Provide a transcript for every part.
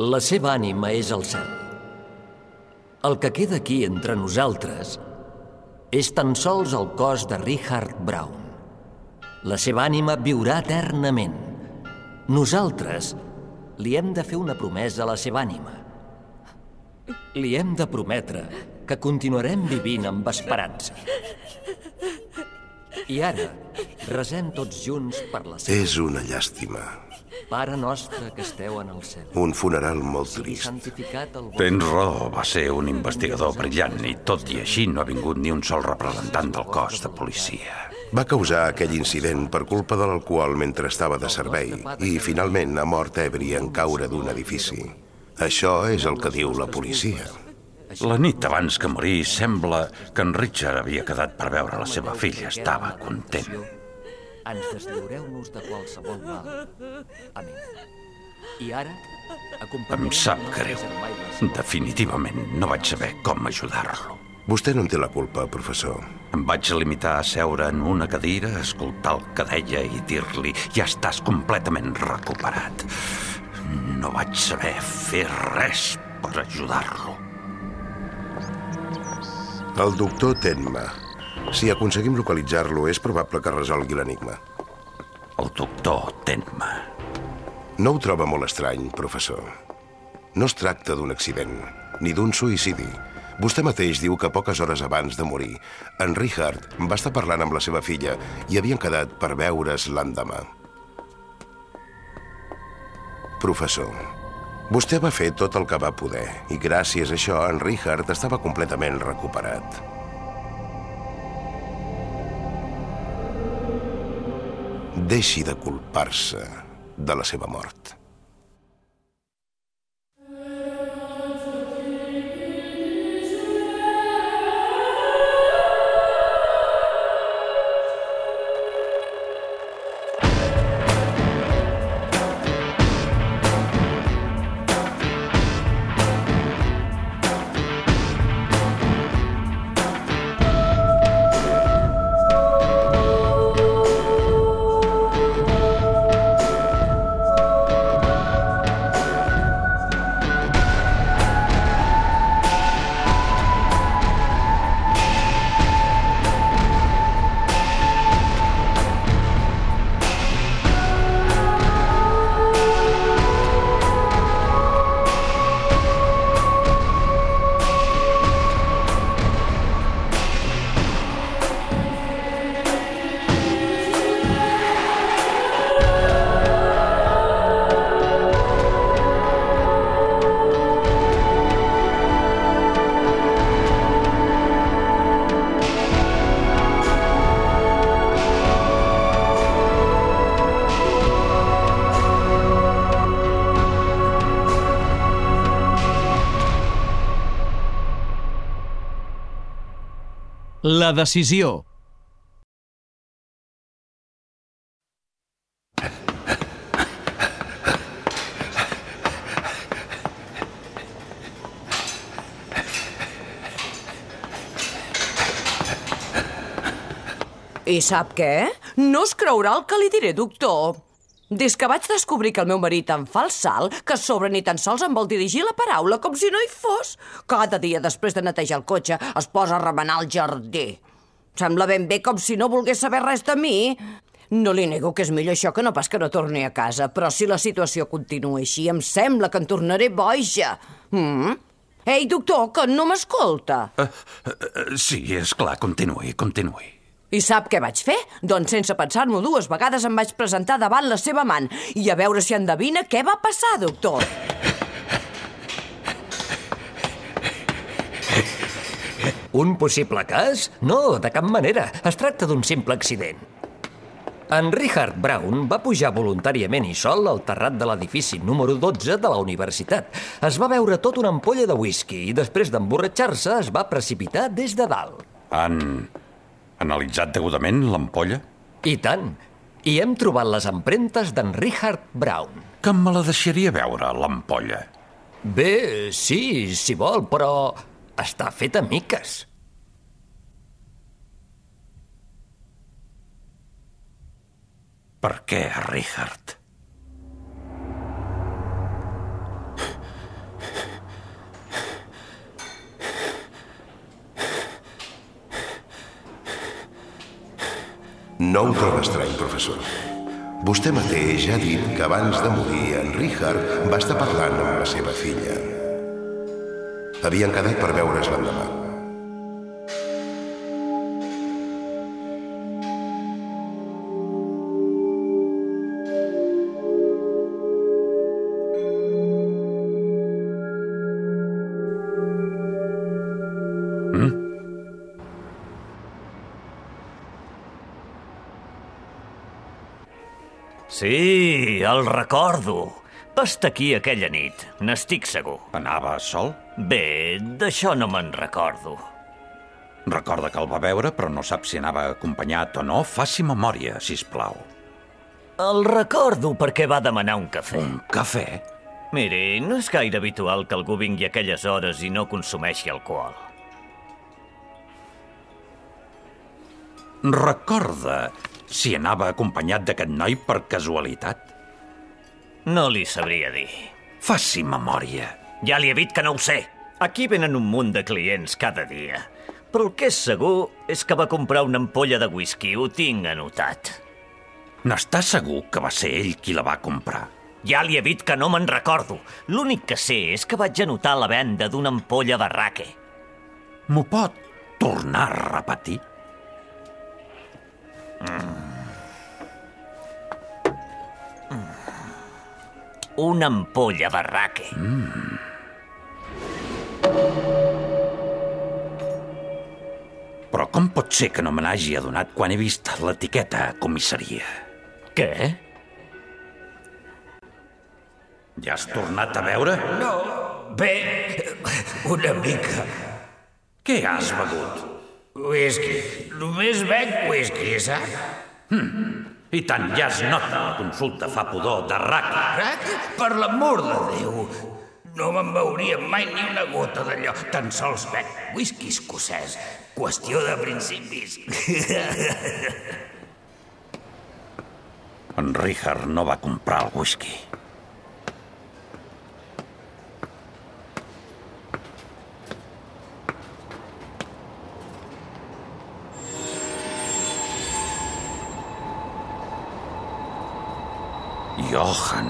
La seva ànima és el cel. El que queda aquí entre nosaltres és tan sols el cos de Richard Brown. La seva ànima viurà eternament. Nosaltres li hem de fer una promesa a la seva ànima. Li hem de prometre que continuarem vivint amb esperança. I ara, resem tots junts per la seva... És una llàstima. Pare nostre que esteu en el cel. Un funeral molt trist. el. Tens raó, va ser un investigador brillant i tot i així no ha vingut ni un sol representant del cos de policia. Va causar aquell incident per culpa de l'alcohol mentre estava de servei i finalment ha mort ebri en caure d'un edifici. Això és el que diu la policia. La nit abans que morir sembla que en Richard havia quedat per veure la seva filla. Estava content. Ens deslliureu-nos de qualsevol mal. Amén. I ara, Em sap greu. Definitivament no vaig saber com ajudar-lo. Vostè no en té la culpa, professor. Em vaig limitar a seure en una cadira, escoltar el que deia i dir-li ja estàs completament recuperat. No vaig saber fer res per ajudar-lo. El doctor Tenma. Si aconseguim localitzar-lo, és probable que resolgui l'enigma. El doctor Tenma. No ho troba molt estrany, professor. No es tracta d'un accident, ni d'un suïcidi. Vostè mateix diu que poques hores abans de morir, en Richard va estar parlant amb la seva filla i havien quedat per veure's l'endemà. Professor, vostè va fer tot el que va poder i gràcies a això en Richard estava completament recuperat. Deixi de culpar-se de la seva mort. La decisió. I sap què? No es creurà el que li diré, doctor. Des que vaig descobrir que el meu marit em fa el salt, que a sobre ni tan sols em vol dirigir la paraula com si no hi fos. Cada dia després de netejar el cotxe es posa a remenar el jardí. Sembla ben bé com si no volgués saber res de mi. No li nego que és millor això que no pas que no torni a casa, però si la situació continua així, em sembla que en tornaré boja. Mm? Ei, doctor, que no m'escolta. Uh, sí, és clar, continuï, continuï. I sap què vaig fer? Doncs sense pensar-m'ho dues vegades em vaig presentar davant la seva amant i a veure si endevina què va passar, doctor. Un possible cas? No, de cap manera. Es tracta d'un simple accident. En Richard Brown va pujar voluntàriament i sol al terrat de l'edifici número 12 de la universitat. Es va beure tot una ampolla de whisky i després d'emborratxar-se es va precipitar des de dalt. Han analitzat degudament l'ampolla? I tant. I hem trobat les empremtes d'en Richard Brown. Que me la deixaria veure, l'ampolla. Bé, sí, si vol, però està feta a miques. Per què, Richard? No ho troba estrany, professor. Vostè mateix ha dit que abans de morir en Richard va estar parlant amb la seva filla. Havien quedat per veure's l'endemà. El recordo. Va estar aquí aquella nit, n'estic segur. Anava sol? Bé, d'això no me'n recordo. Recorda que el va veure, però no sap si anava acompanyat o no. Faci memòria, si plau. El recordo perquè va demanar un cafè. Un cafè? Miri, no és gaire habitual que algú vingui a aquelles hores i no consumeixi alcohol. Recorda si anava acompanyat d'aquest noi per casualitat? No li sabria dir. Faci memòria. Ja li he dit que no ho sé. Aquí venen un munt de clients cada dia. Però el que és segur és que va comprar una ampolla de whisky, ho tinc anotat. N'està segur que va ser ell qui la va comprar? Ja li he dit que no me'n recordo. L'únic que sé és que vaig anotar la venda d'una ampolla de raque. M'ho pot tornar a repetir? Una ampolla de raque. Però com pot ser que no me n'hagi adonat quan he vist l'etiqueta a comissaria? Què? Ja has tornat a veure? No, bé, una mica. Què has begut? Whisky. Només bec whisky, saps? I tant ja es nota la consulta fa pudor de raca. Crac, per l'amor de Déu. No me'n veuria mai ni una gota d'allò. Tan sols bec whisky escocès. Qüestió de principis. En Richard no va comprar el whisky. Johan.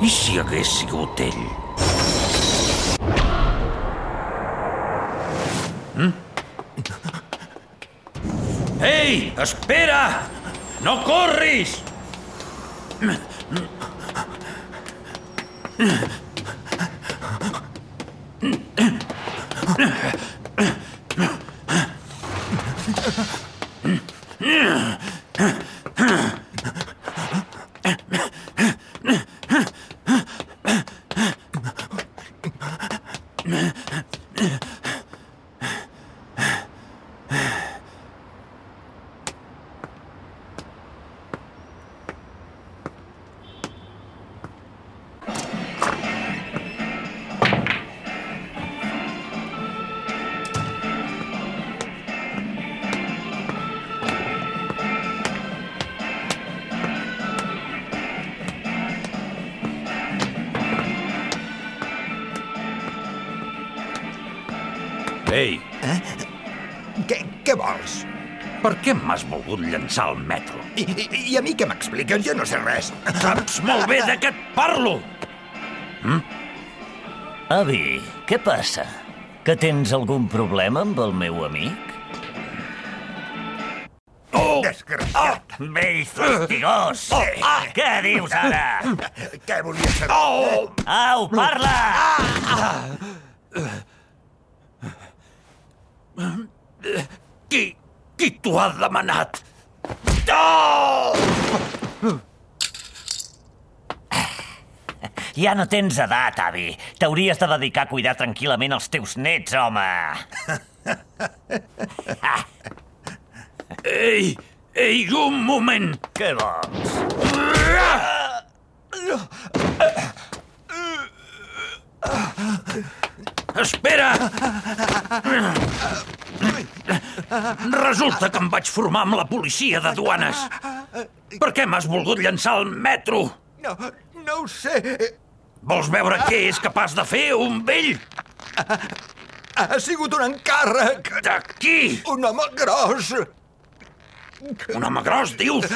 I si hagués sigut ell? Mm? Ei, espera! No corris! Ei, què m'has volgut llançar al metro? I, i, i a mi què m'expliques? Jo no sé res. Saps molt bé de què et parlo! Avi, què passa? Que tens algun problema amb el meu amic? Desgraciat. Vell fastigós! Ah, què dius ara? Què volies saber? Au, parla! Qui, qui t'ho ha demanat? Oh! Ja no tens edat, avi. T'hauries de dedicar a cuidar tranquil·lament els teus nets, home. Ei, ei, un moment! Què vols? Espera! Resulta que em vaig formar amb la policia de duanes. Per què m'has volgut llançar al metro? No, no ho sé. Vols veure què és capaç de fer un vell? Ha sigut un encàrrec. De qui? Un home gros. Un home gros, dius?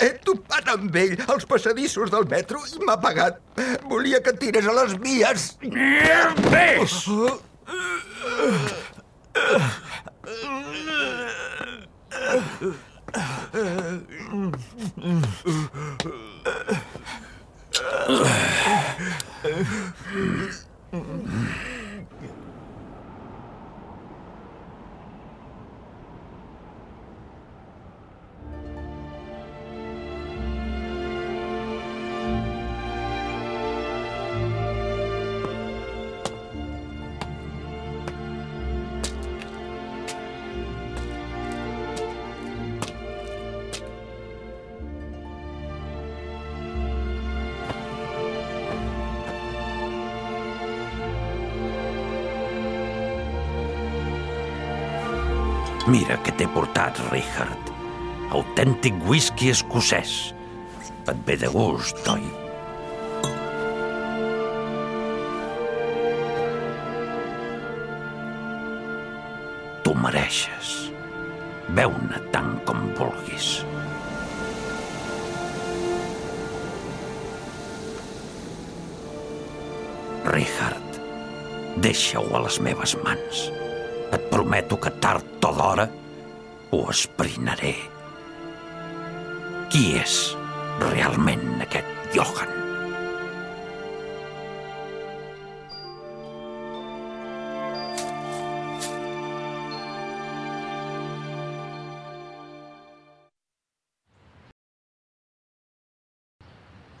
He topat amb ell als passadissos del metro i m'ha pagat. Volia que et tirés a les vies. うん。Mira què t'he portat, Richard. Autèntic whisky escocès. Et ve de gust, oi? Tu mereixes. Beu-ne tant com vulguis. Richard, deixa-ho a les meves mans. Et prometo que tard o d'hora ho esprinaré. Qui és realment aquest Johan?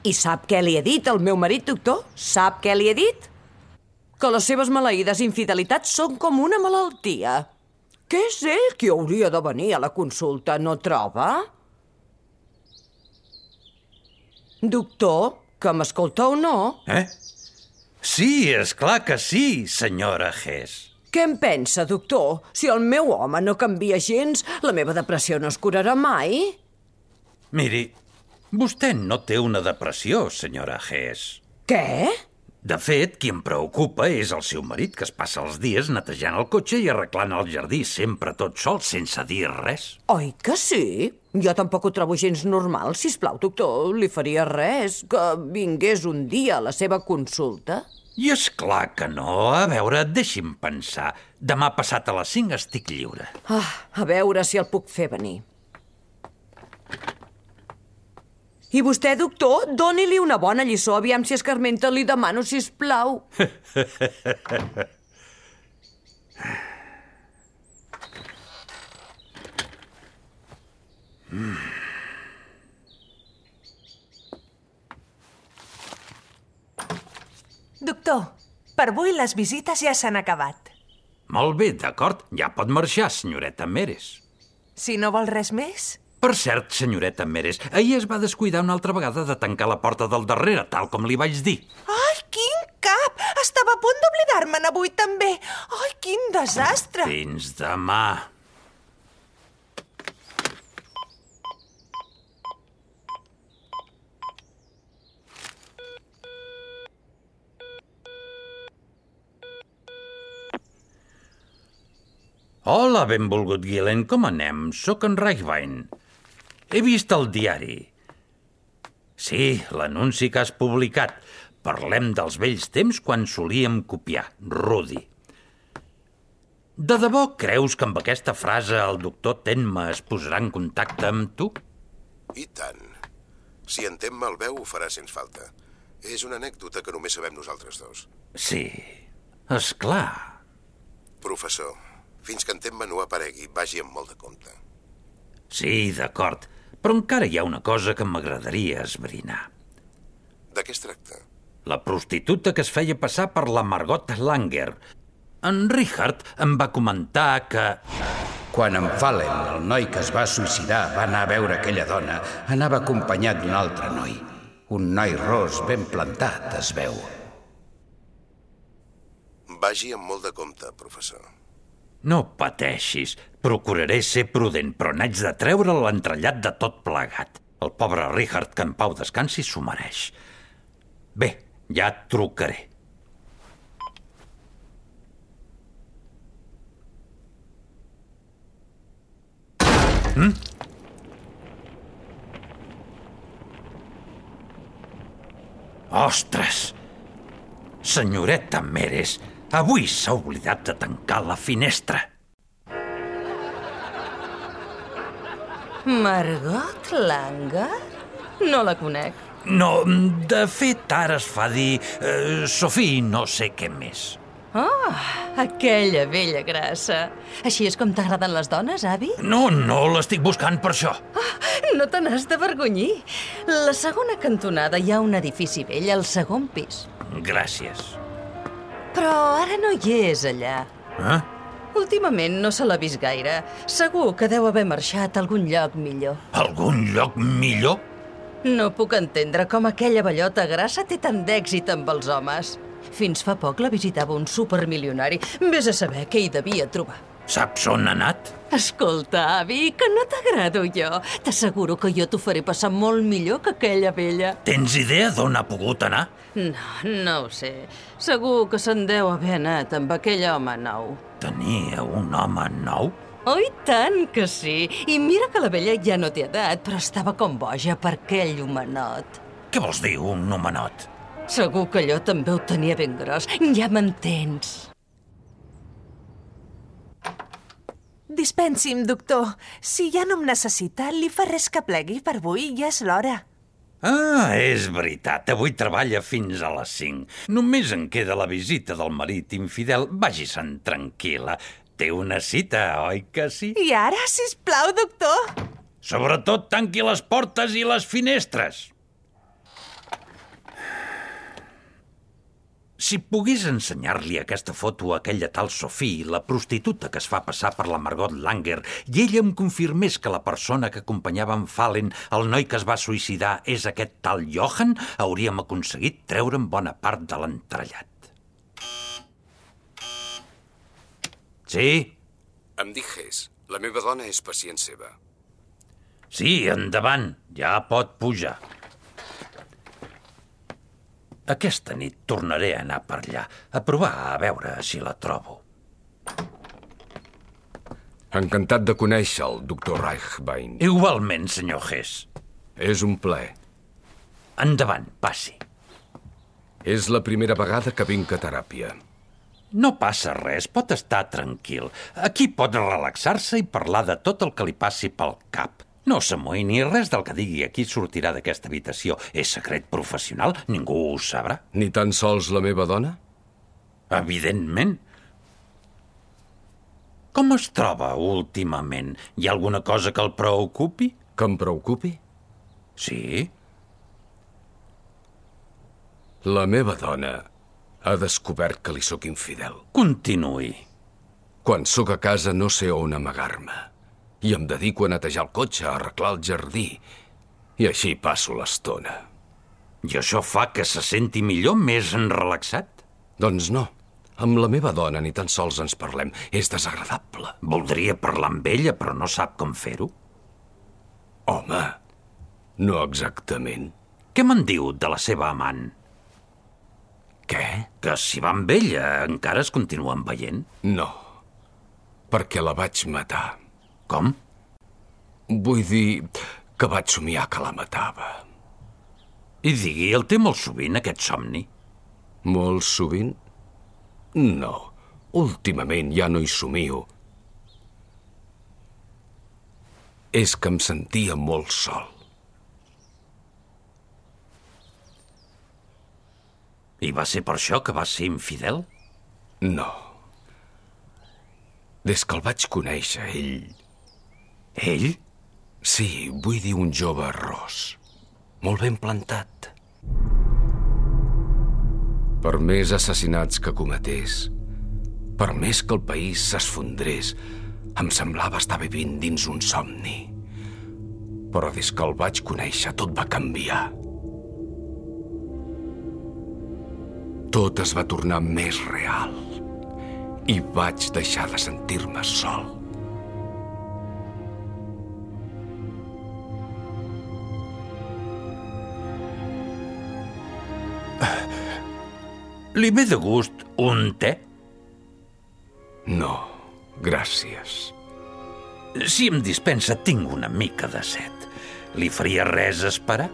I sap què li he dit al meu marit, doctor? Sap què li he dit? Que les seves maleïdes infidelitats són com una malaltia. Que és ell qui hauria de venir a la consulta, no troba? Doctor, que m'escolta o no? Eh? Sí, és clar que sí, senyora Hess. Què en pensa, doctor? Si el meu home no canvia gens, la meva depressió no es curarà mai? Miri, vostè no té una depressió, senyora Hess. Què? De fet, qui em preocupa és el seu marit, que es passa els dies netejant el cotxe i arreglant el jardí, sempre tot sol, sense dir res. Oi que sí? Jo tampoc ho trobo gens normal. Si plau, doctor, li faria res que vingués un dia a la seva consulta? I és clar que no. A veure, deixi'm pensar. Demà passat a les 5 estic lliure. Ah, a veure si el puc fer venir. I vostè, doctor, doni-li una bona lliçó, aviam si escarmenta, li demano, si plau. Doctor, per avui les visites ja s'han acabat. Molt bé, d'acord. Ja pot marxar, senyoreta Meres. Si no vol res més... Per cert, senyoreta Meres, ahir es va descuidar una altra vegada de tancar la porta del darrere, tal com li vaig dir. Ai, quin cap! Estava a punt d'oblidar-me'n avui també. Ai, quin desastre! Fins demà. Hola, benvolgut Gillen, com anem? Sóc en Reichwein. He vist el diari. Sí, l'anunci que has publicat. Parlem dels vells temps quan solíem copiar. Rudi. De debò creus que amb aquesta frase el doctor Tenma es posarà en contacte amb tu? I tant. Si en Temma el veu, ho farà sens falta. És una anècdota que només sabem nosaltres dos. Sí, és clar. Professor, fins que en Temma no aparegui, vagi amb molt de compte. Sí, d'acord. Però encara hi ha una cosa que m'agradaria esbrinar. De què es tracta? La prostituta que es feia passar per la Margot Langer. En Richard em va comentar que... Quan en Fallen, el noi que es va suïcidar, va anar a veure aquella dona, anava acompanyat d'un altre noi. Un noi ros ben plantat, es veu. Vagi amb molt de compte, professor. No pateixis. Procuraré ser prudent, però n'haig de treure l'entrellat de tot plegat. El pobre Richard, que en pau descansi, s'ho mereix. Bé, ja et trucaré. Hm? Ostres! Senyoreta Meres, avui s'ha oblidat de tancar la finestra. Margot Langa? No la conec. No, de fet, ara es fa dir eh, Sofí no sé què més. Oh, aquella vella grassa. Així és com t'agraden les dones, avi? No, no l'estic buscant per això. No te n'has de vergonyir. La segona cantonada hi ha un edifici vell, al segon pis. Gràcies. Però ara no hi és, allà. Eh? Últimament no se l'ha vist gaire. Segur que deu haver marxat a algun lloc millor. Algun lloc millor? No puc entendre com aquella bellota grassa té tant d'èxit amb els homes. Fins fa poc la visitava un supermilionari. Vés a saber què hi devia trobar. Saps on ha anat? Escolta, avi, que no t'agrado jo. T'asseguro que jo t'ho faré passar molt millor que aquella vella. Tens idea d'on ha pogut anar? No, no ho sé. Segur que se'n deu haver anat amb aquell home nou. Tenia un home nou? Oh, i tant que sí. I mira que la vella ja no té edat, però estava com boja per aquell homenot. Què vols dir, un homenot? Segur que allò també ho tenia ben gros. Ja m'entens. Dispensi'm, doctor. Si ja no em necessita, li fa res que plegui per avui, ja és l'hora. Ah, és veritat. Avui treballa fins a les 5. Només en queda la visita del marit infidel. Vagi-se'n tranquil·la. Té una cita, oi que sí? I ara, si plau, doctor? Sobretot tanqui les portes i les finestres. Si pogués ensenyar-li aquesta foto a aquella tal Sofí, la prostituta que es fa passar per la Margot Langer, i ella em confirmés que la persona que acompanyava en Fallen, el noi que es va suïcidar, és aquest tal Johan, hauríem aconseguit treure'n bona part de l'entrellat. Sí? Em dic Ges. La meva dona és pacient seva. Sí, endavant. Ja pot pujar. Aquesta nit tornaré a anar per allà, a provar a veure si la trobo. Encantat de conèixer el doctor Reichbein. Igualment, senyor Hess. És un plaer. Endavant, passi. És la primera vegada que vinc a teràpia. No passa res, pot estar tranquil. Aquí pot relaxar-se i parlar de tot el que li passi pel cap. No s'amoïni, res del que digui aquí sortirà d'aquesta habitació. És secret professional, ningú ho sabrà. Ni tan sols la meva dona? Evidentment. Com es troba últimament? Hi ha alguna cosa que el preocupi? Que em preocupi? Sí? La meva dona ha descobert que li sóc infidel. Continuï. Quan sóc a casa no sé on amagar-me. I em dedico a netejar el cotxe, a arreglar el jardí. I així passo l'estona. I això fa que se senti millor, més relaxat? Doncs no. Amb la meva dona ni tan sols ens parlem. És desagradable. Voldria parlar amb ella, però no sap com fer-ho? Home, no exactament. Què me'n diu de la seva amant? Què? Que si va amb ella, encara es continuen veient? No, perquè la vaig matar. Com? Vull dir que vaig somiar que la matava. I digui, el té molt sovint, aquest somni? Molt sovint? No, últimament ja no hi somio. És que em sentia molt sol. I va ser per això que va ser infidel? No. Des que el vaig conèixer, ell... Ell? Sí, vull dir un jove ros. Molt ben plantat. Per més assassinats que cometés, per més que el país s'esfondrés, em semblava estar vivint dins un somni. Però des que el vaig conèixer, tot va canviar. Tot es va tornar més real i vaig deixar de sentir-me sol. Li ve de gust un te? No, gràcies. Si em dispensa, tinc una mica de set. Li faria res esperar?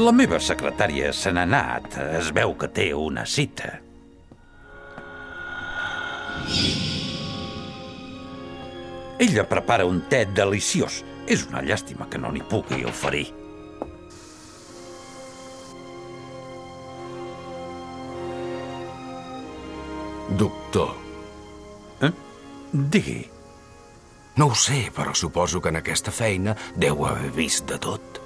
La meva secretària se n'ha anat. Es veu que té una cita. Ella prepara un te deliciós. És una llàstima que no n'hi pugui oferir. Doctor. Eh? Digui. No ho sé, però suposo que en aquesta feina deu haver vist de tot.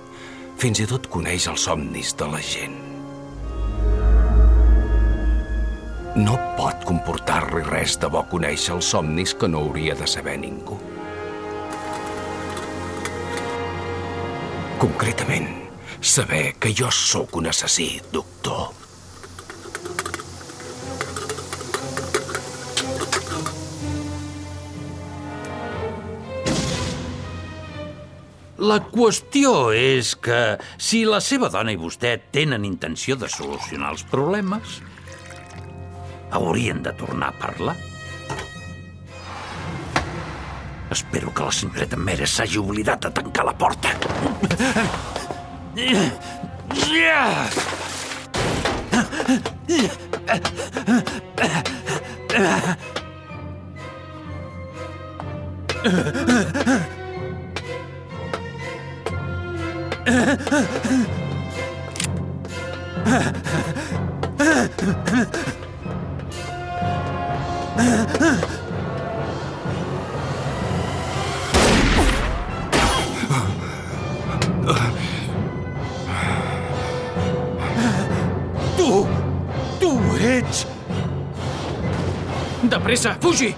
Fins i tot coneix els somnis de la gent. No pot comportar-li res de bo conèixer els somnis que no hauria de saber ningú. Concretament, saber que jo sóc un assassí, doctor. La qüestió és que si la seva dona i vostè tenen intenció de solucionar els problemes, haurien de tornar a parlar. Espero que la senyoreta Mere s'hagi oblidat de tancar la porta. Tu! pressa, fugi!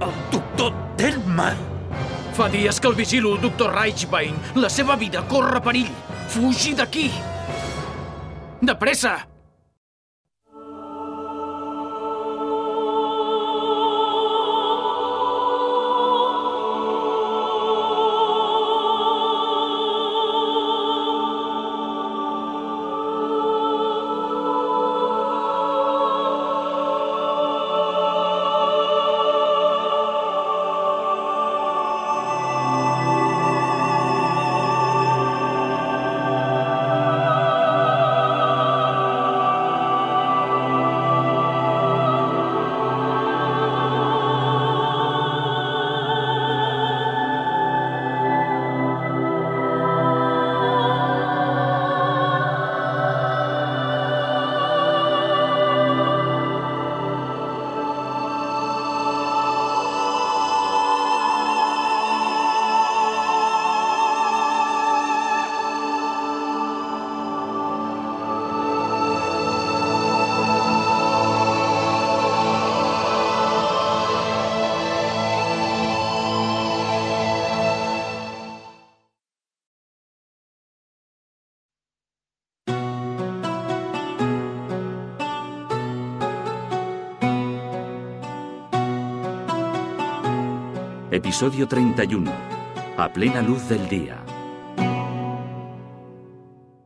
El doctor Delma! Fa dies que el vigilo, doctor Reichbein. La seva vida corre perill. Fugi d'aquí! De pressa! Episodio 31. A plena luz del día.